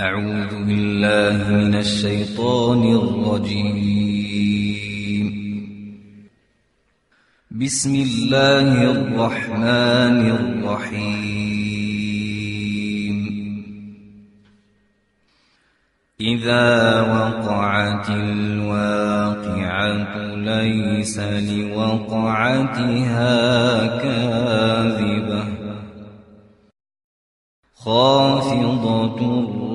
أعوذ بالله من الشيطان الرجيم. بسم الله الرحمن الرحيم. إذا وقعت الواقعة ليس لوقعتها كاذبة. خافضة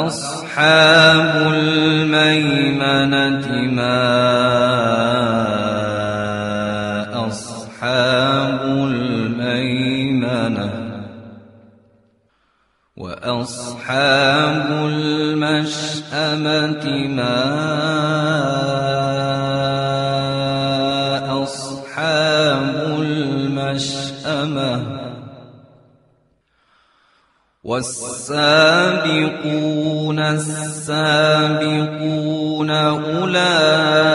فأصحاب الميمنة ما أصحاب الميمنة وأصحاب المشأمة ما أصحاب المشأمة والسابقون السابقون أولئك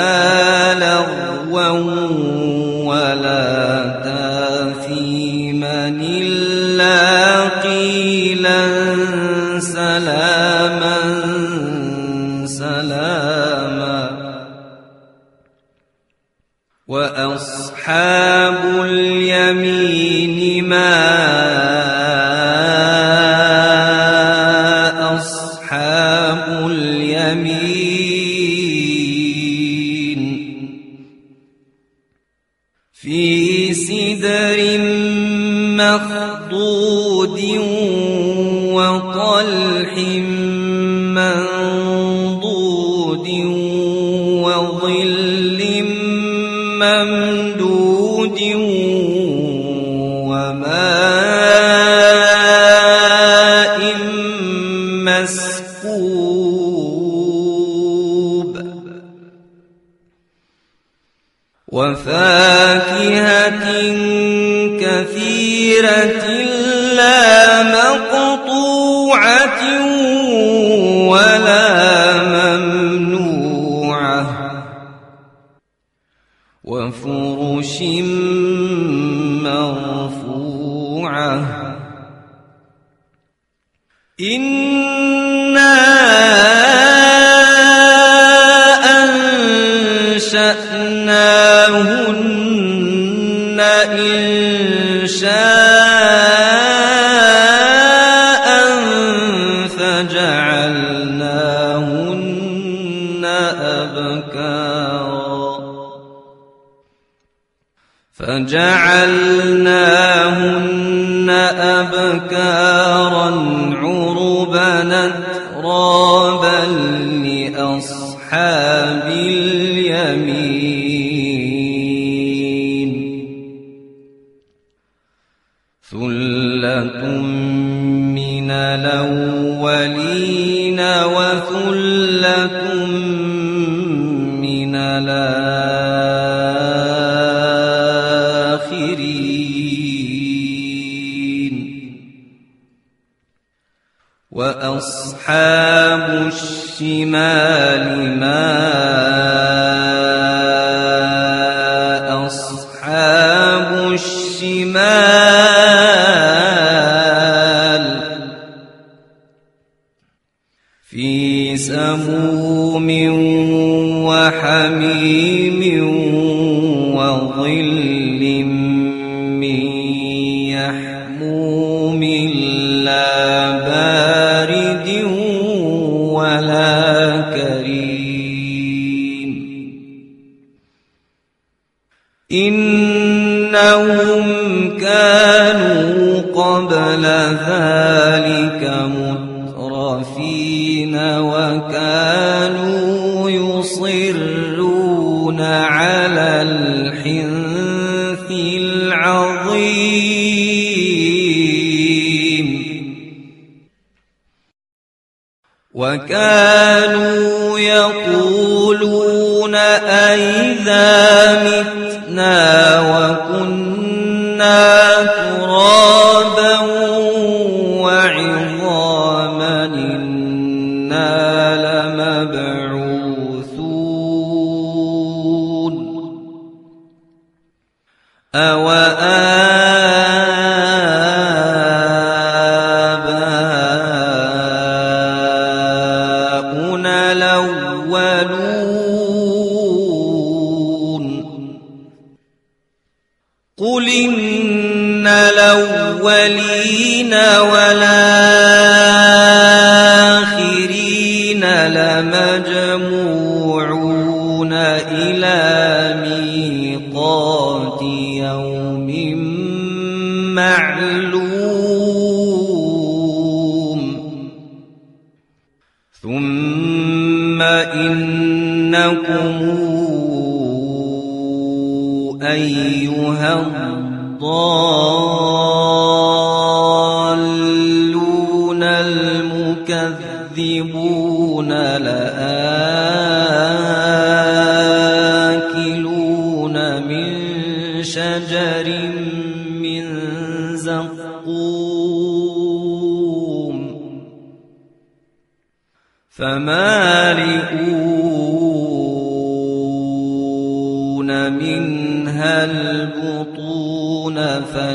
آه إِنَّا وظل من يحموم لا بارد ولا كريم إنهم كانوا قبل ذلك وكانوا يقولون أئذا متنا الآخرين لمجموعون.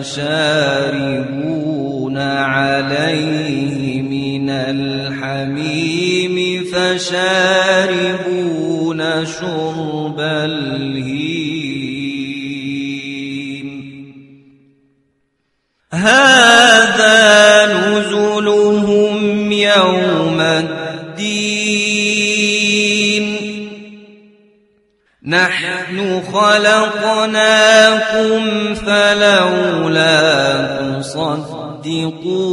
فشاربون عليه من الحميم فشاربون شرب الهيم. نحن خلقناكم فلولا تصدقون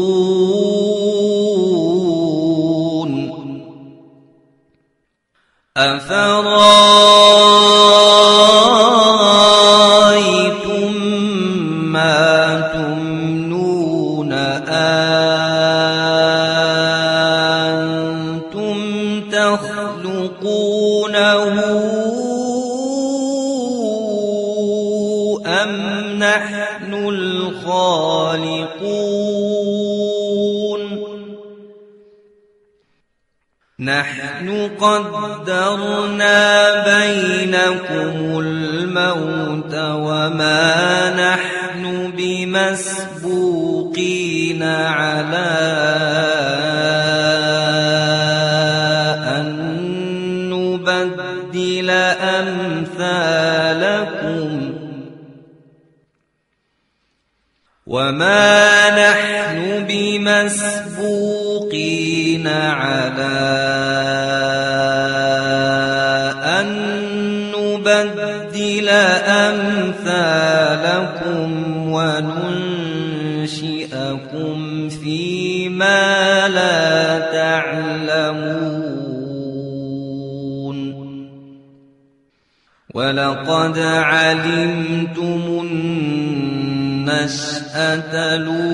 أفرأ قدرنا بينكم الموت وما نحن بمسبوقين على أن نبدل أمثالكم وما نحن بمسبوقين على ولقد علمتم النشأة الأولى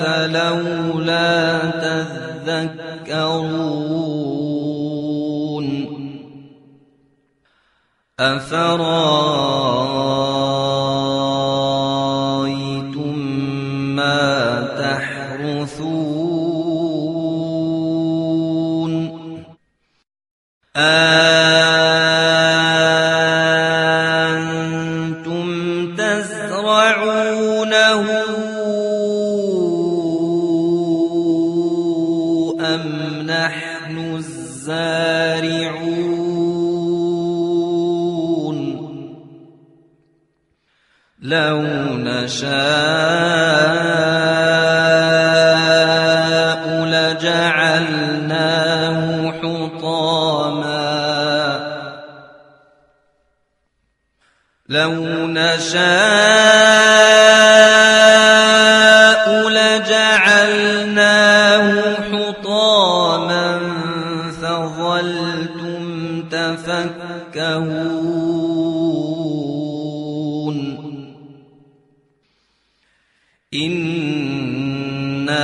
فلولا تذكرون. أفرأيتم أنتم إنا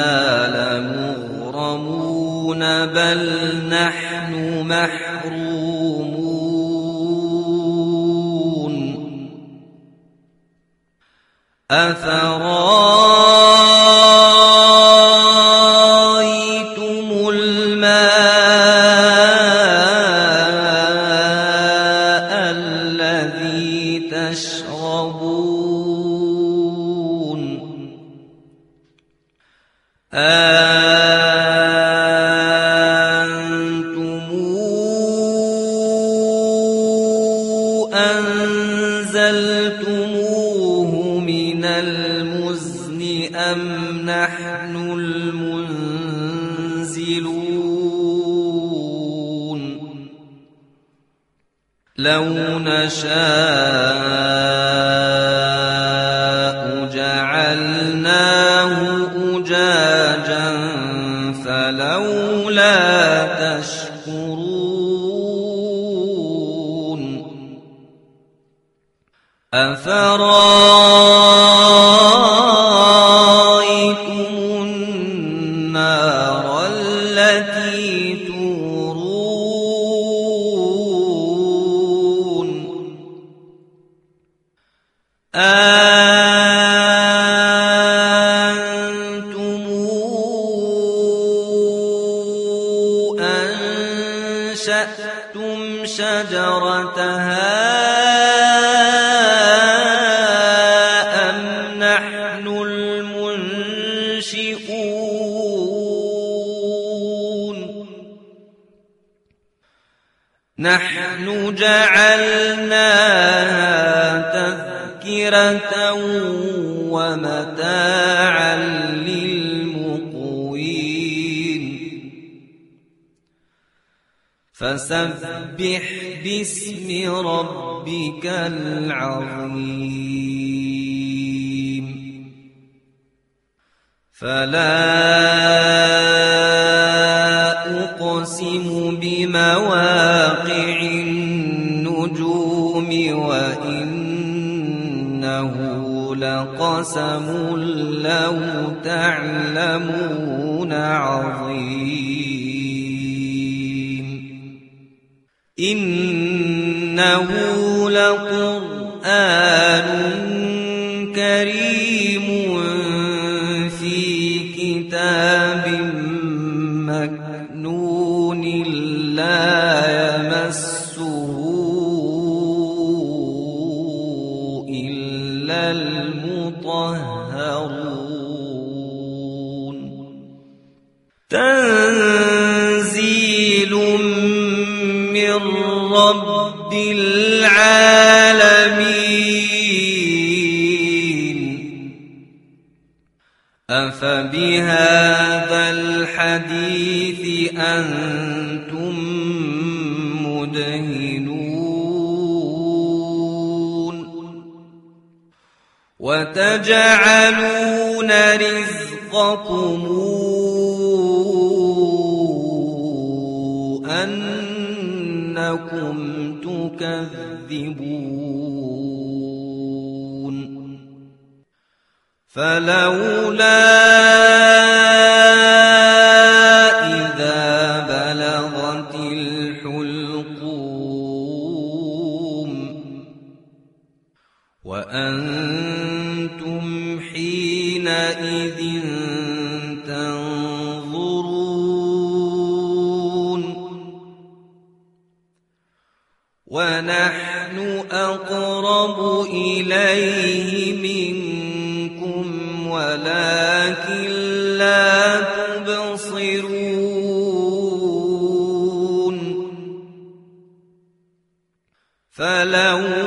لمغرمون بل نحن محرومون أفرايتم التي فسبح باسم ربك العظيم. فلا كريم. أفبهذا الحديث أنتم مدهنون وتجعلون رزقكم أنكم تكذبون فلولا إذا بلغت الحلقوم وأنتم حينئذ تنظرون ونحن أقرب إليه منكم فلولا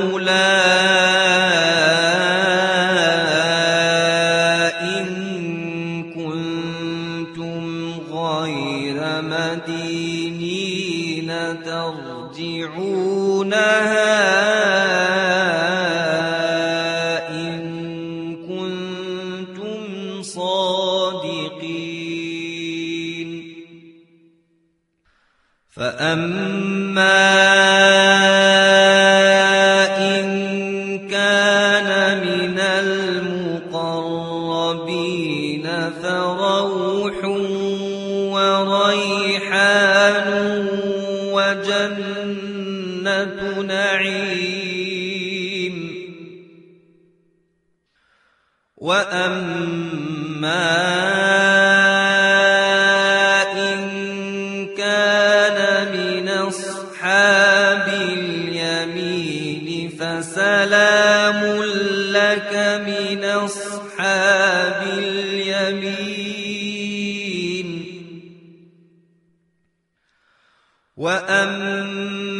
أصحاب اليمين. وأما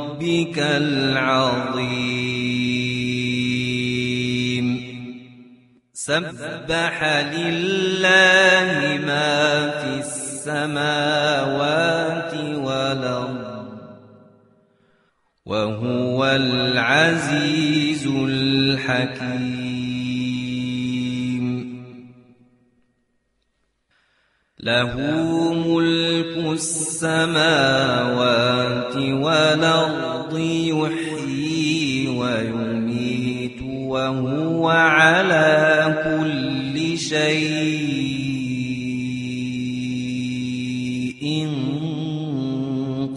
العظيم. سبح لله ما في السماوات والأرض وهو العزيز الحكيم. له ملك السماوات والأرض يحيي ويميت وهو على كل شيء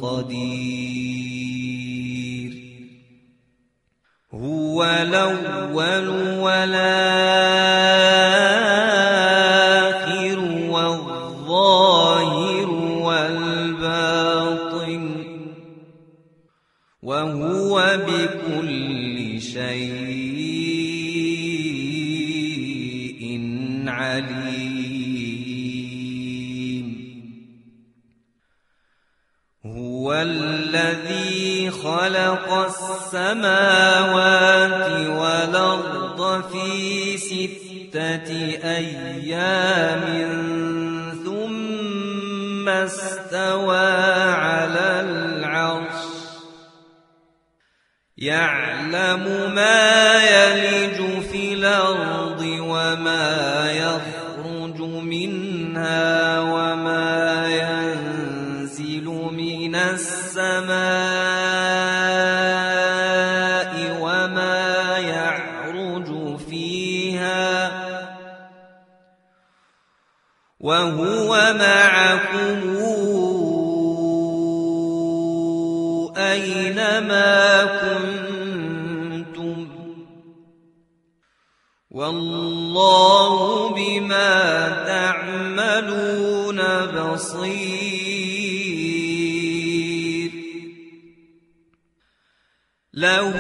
قدير. هو الأول والآخر السماوات والأرض في ستة أيام ثم استوى على العرش. يعلم ما يلج في الأرض وما وهو معكم أينما كنتم. والله بما تعملون بصير. له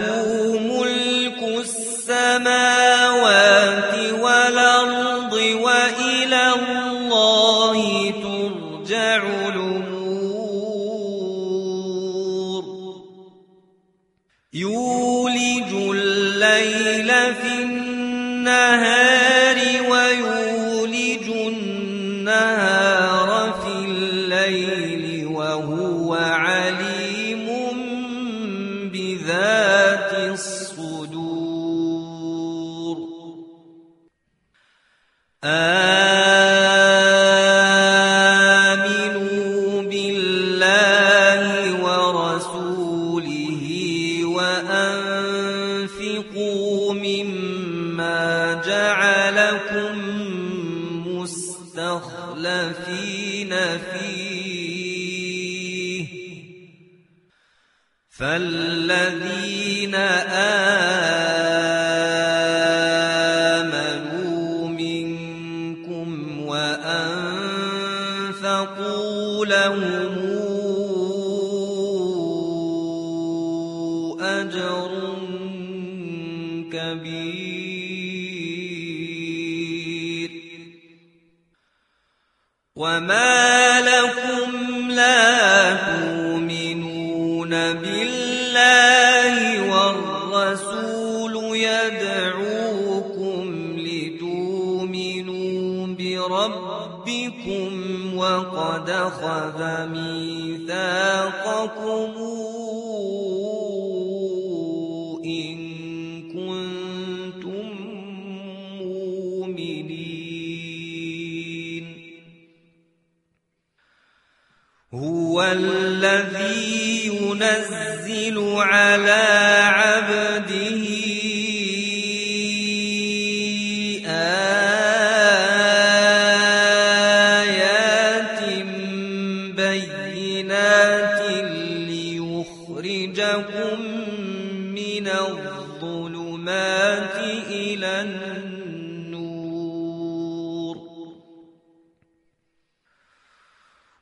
مستخلفين فيه فالذين آمنوا على عبده آيات بينات ليخرجكم من الظلمات إلى النور.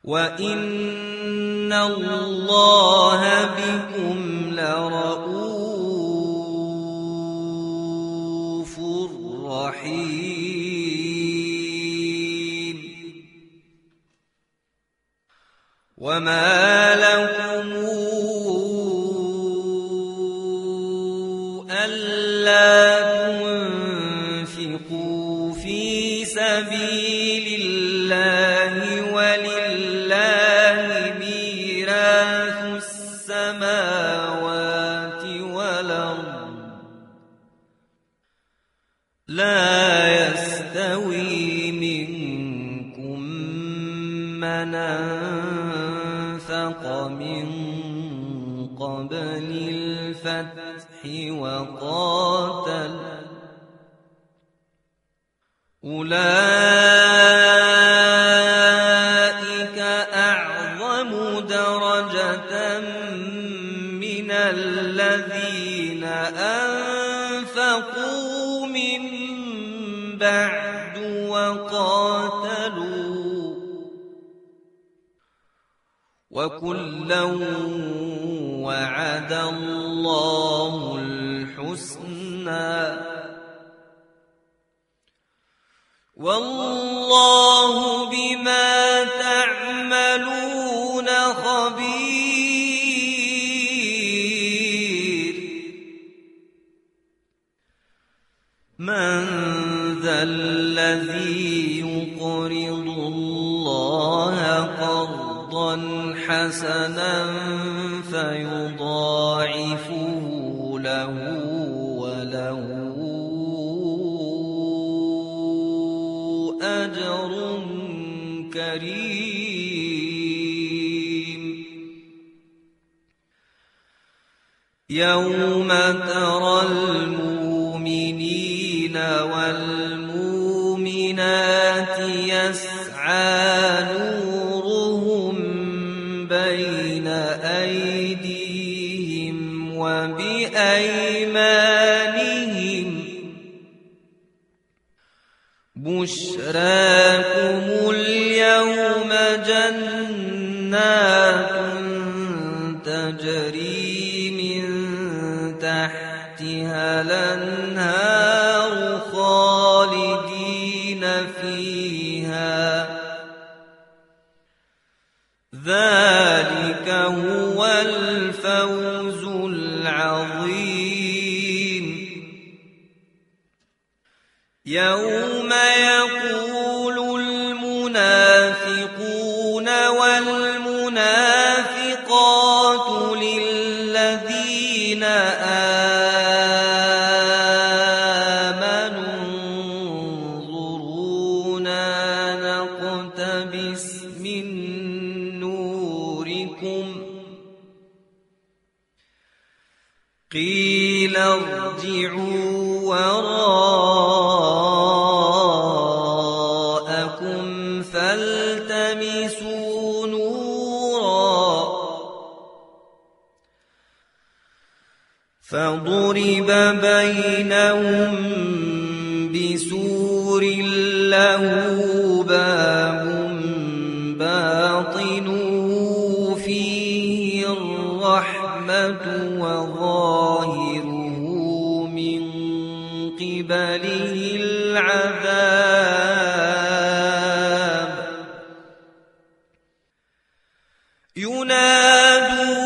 وإن الله بكم وما الفتح وقاتل. أولئك أعظم درجة من الذين أنفقوا من بعد وقاتلوا. وكلا وعد الله الحسنى. والله بما تعملون خبير. من ذا الذي يقرض الله قرضا حسنا فيضاعفه كريم يوم ترى المؤمنين والمؤمنات يسعى نورهم بين أيديهم وبأيمانهم. بشراكم جنات تجري من تحتها الأنهار خالدين فيها. ذلك هو الفوز العظيم. يوم بينهم بسور له باب باطنه فيه الرحمة وظاهره من قبله العذاب ينادونهم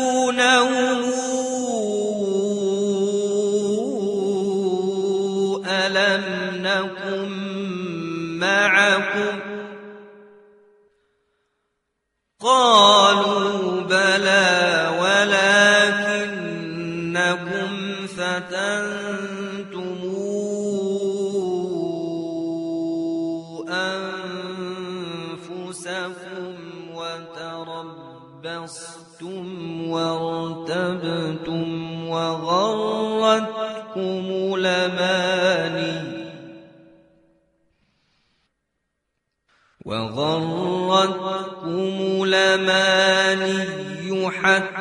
وغرتكم الأماني. وغرتكم الأماني حتى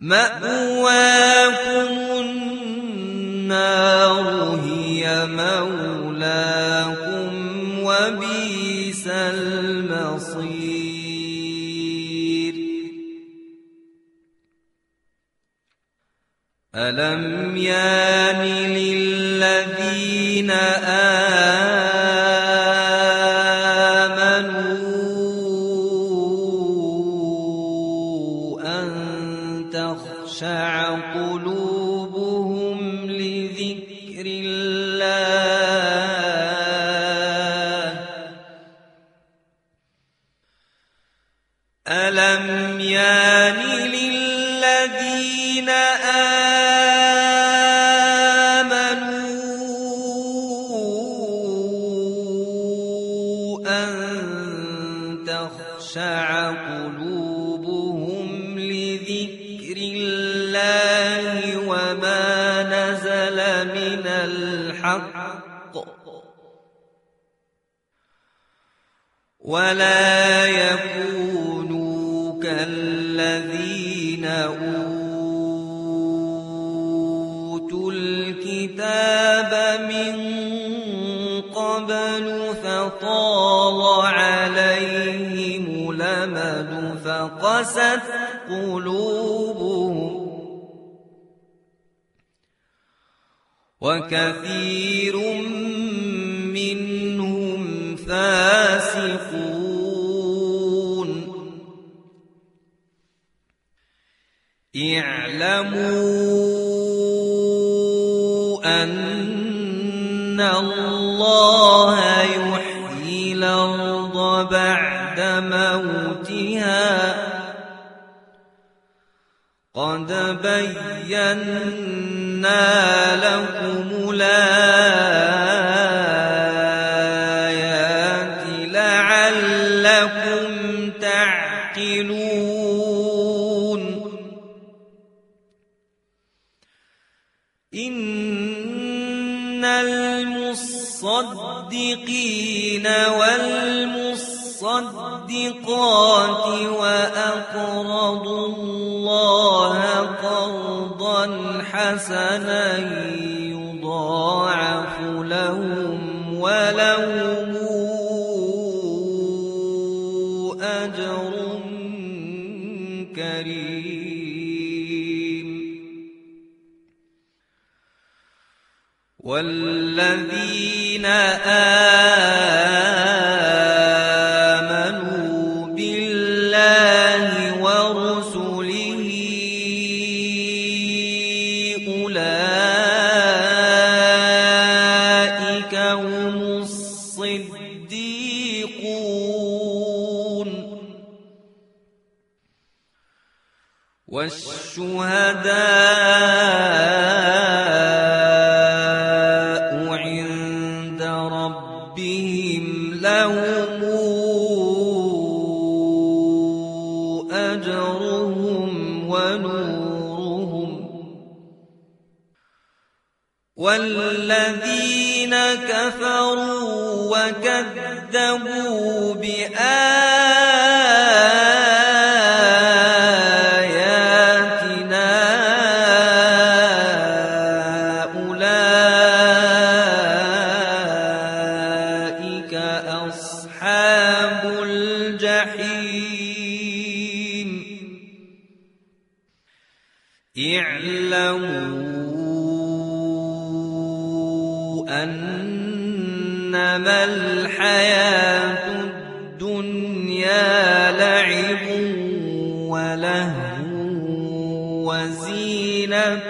مأواكم النار. ولا يكونوا كالذين أوتوا الكتاب من قبل فطال عليهم الأمد فقست قلوبهم وكثير اعلموا أن الله يحيي الأرض بعد موتها. قد بينا لكم الآيات والمصدقات وأقرضوا الله قرضا حسنا يضاعف لهم ولهم أجر كريم. والذين آمنوا الحياة الدنيا لعب ولهو وزينة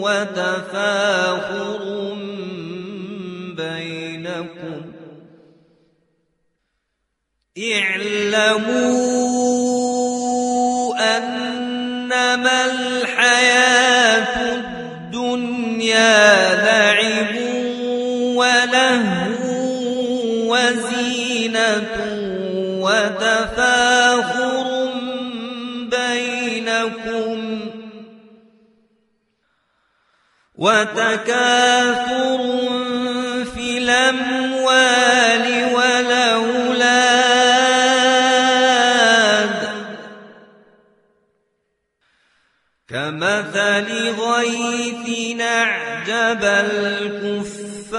وتفاخر بينكم. اعلموا وتفاخر بينكم وتكاثر في الأموال والأولاد كمثل غيث أعجب الكفار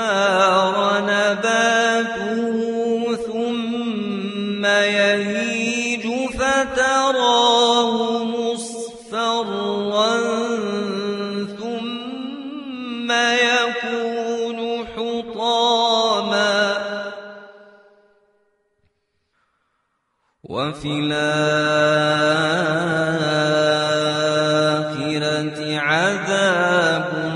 وفي الآخرة عذاب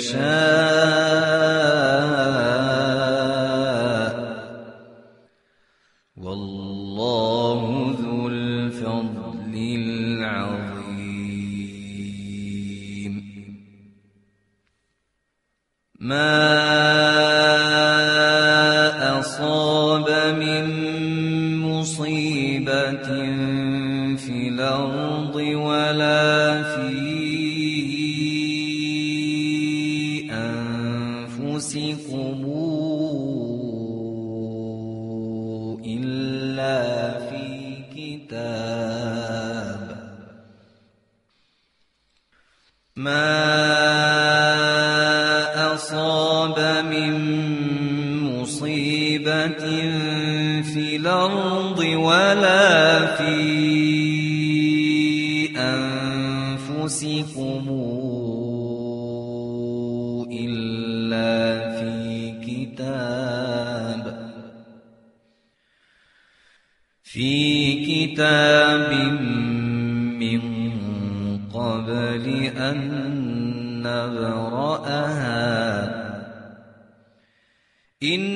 يشاء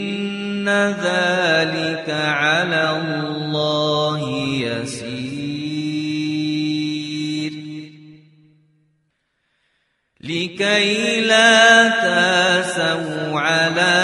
إن ذلك على الله يسير. لكي لا تاسوا على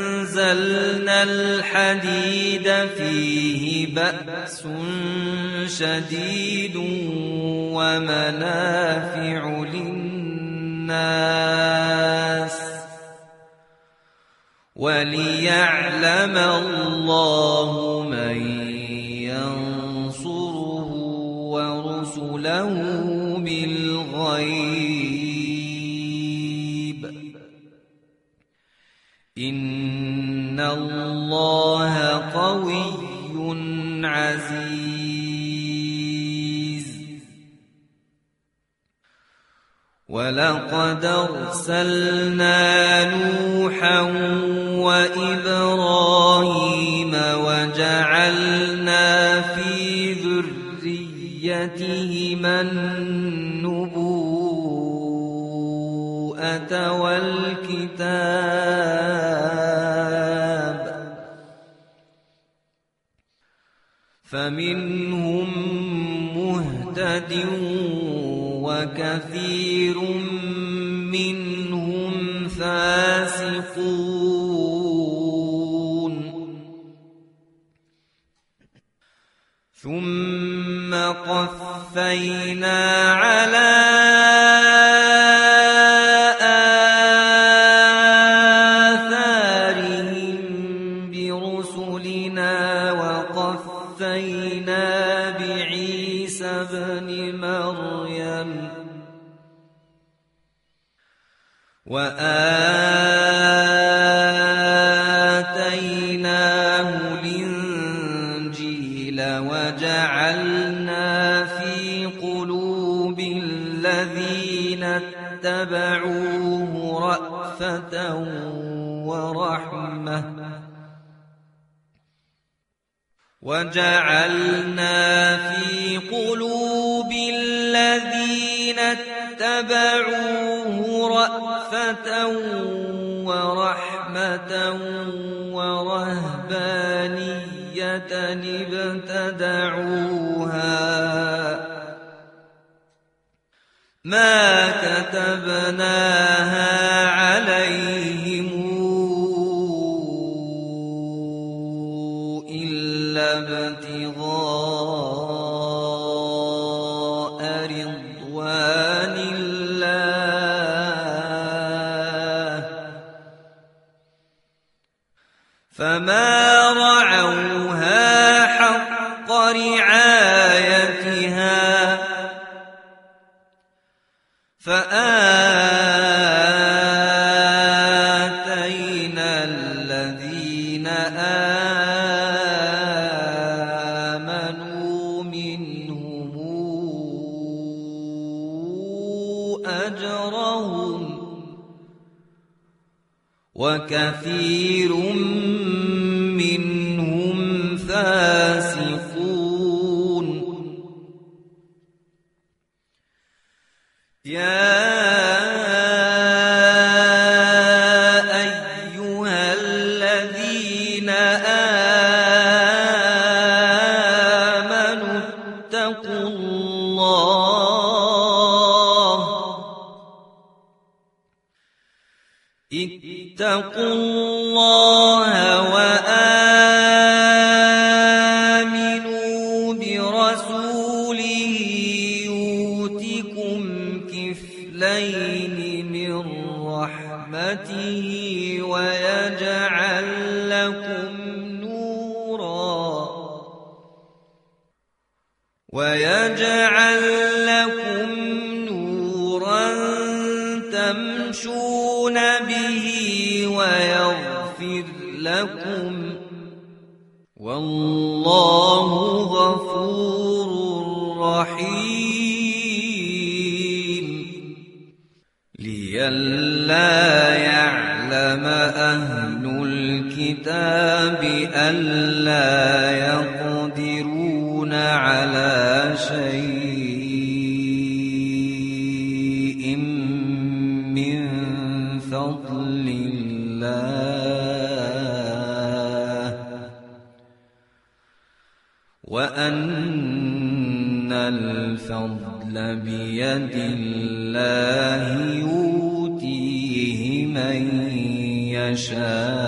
الحديد فيه بأس شديد ومنافع للناس وليعلم الله من ينصره ورسله ولقد أرسلنا نوحا وإبراهيم وجعلنا في ذريتهما النبوءة والكتاب فمنهم وكثير منهم فاسقون. ثم قفينا على وجعلنا في قلوب الذين اتبعوه رأفة ورحمة ورهبانية ابتدعوها. ما كتبناها ابتغاء رحمته ويجعل لكم نورا. ويجعل ألا يقدرون على شيء من فضل الله وأن الفضل بيد الله يؤتيه من يشاء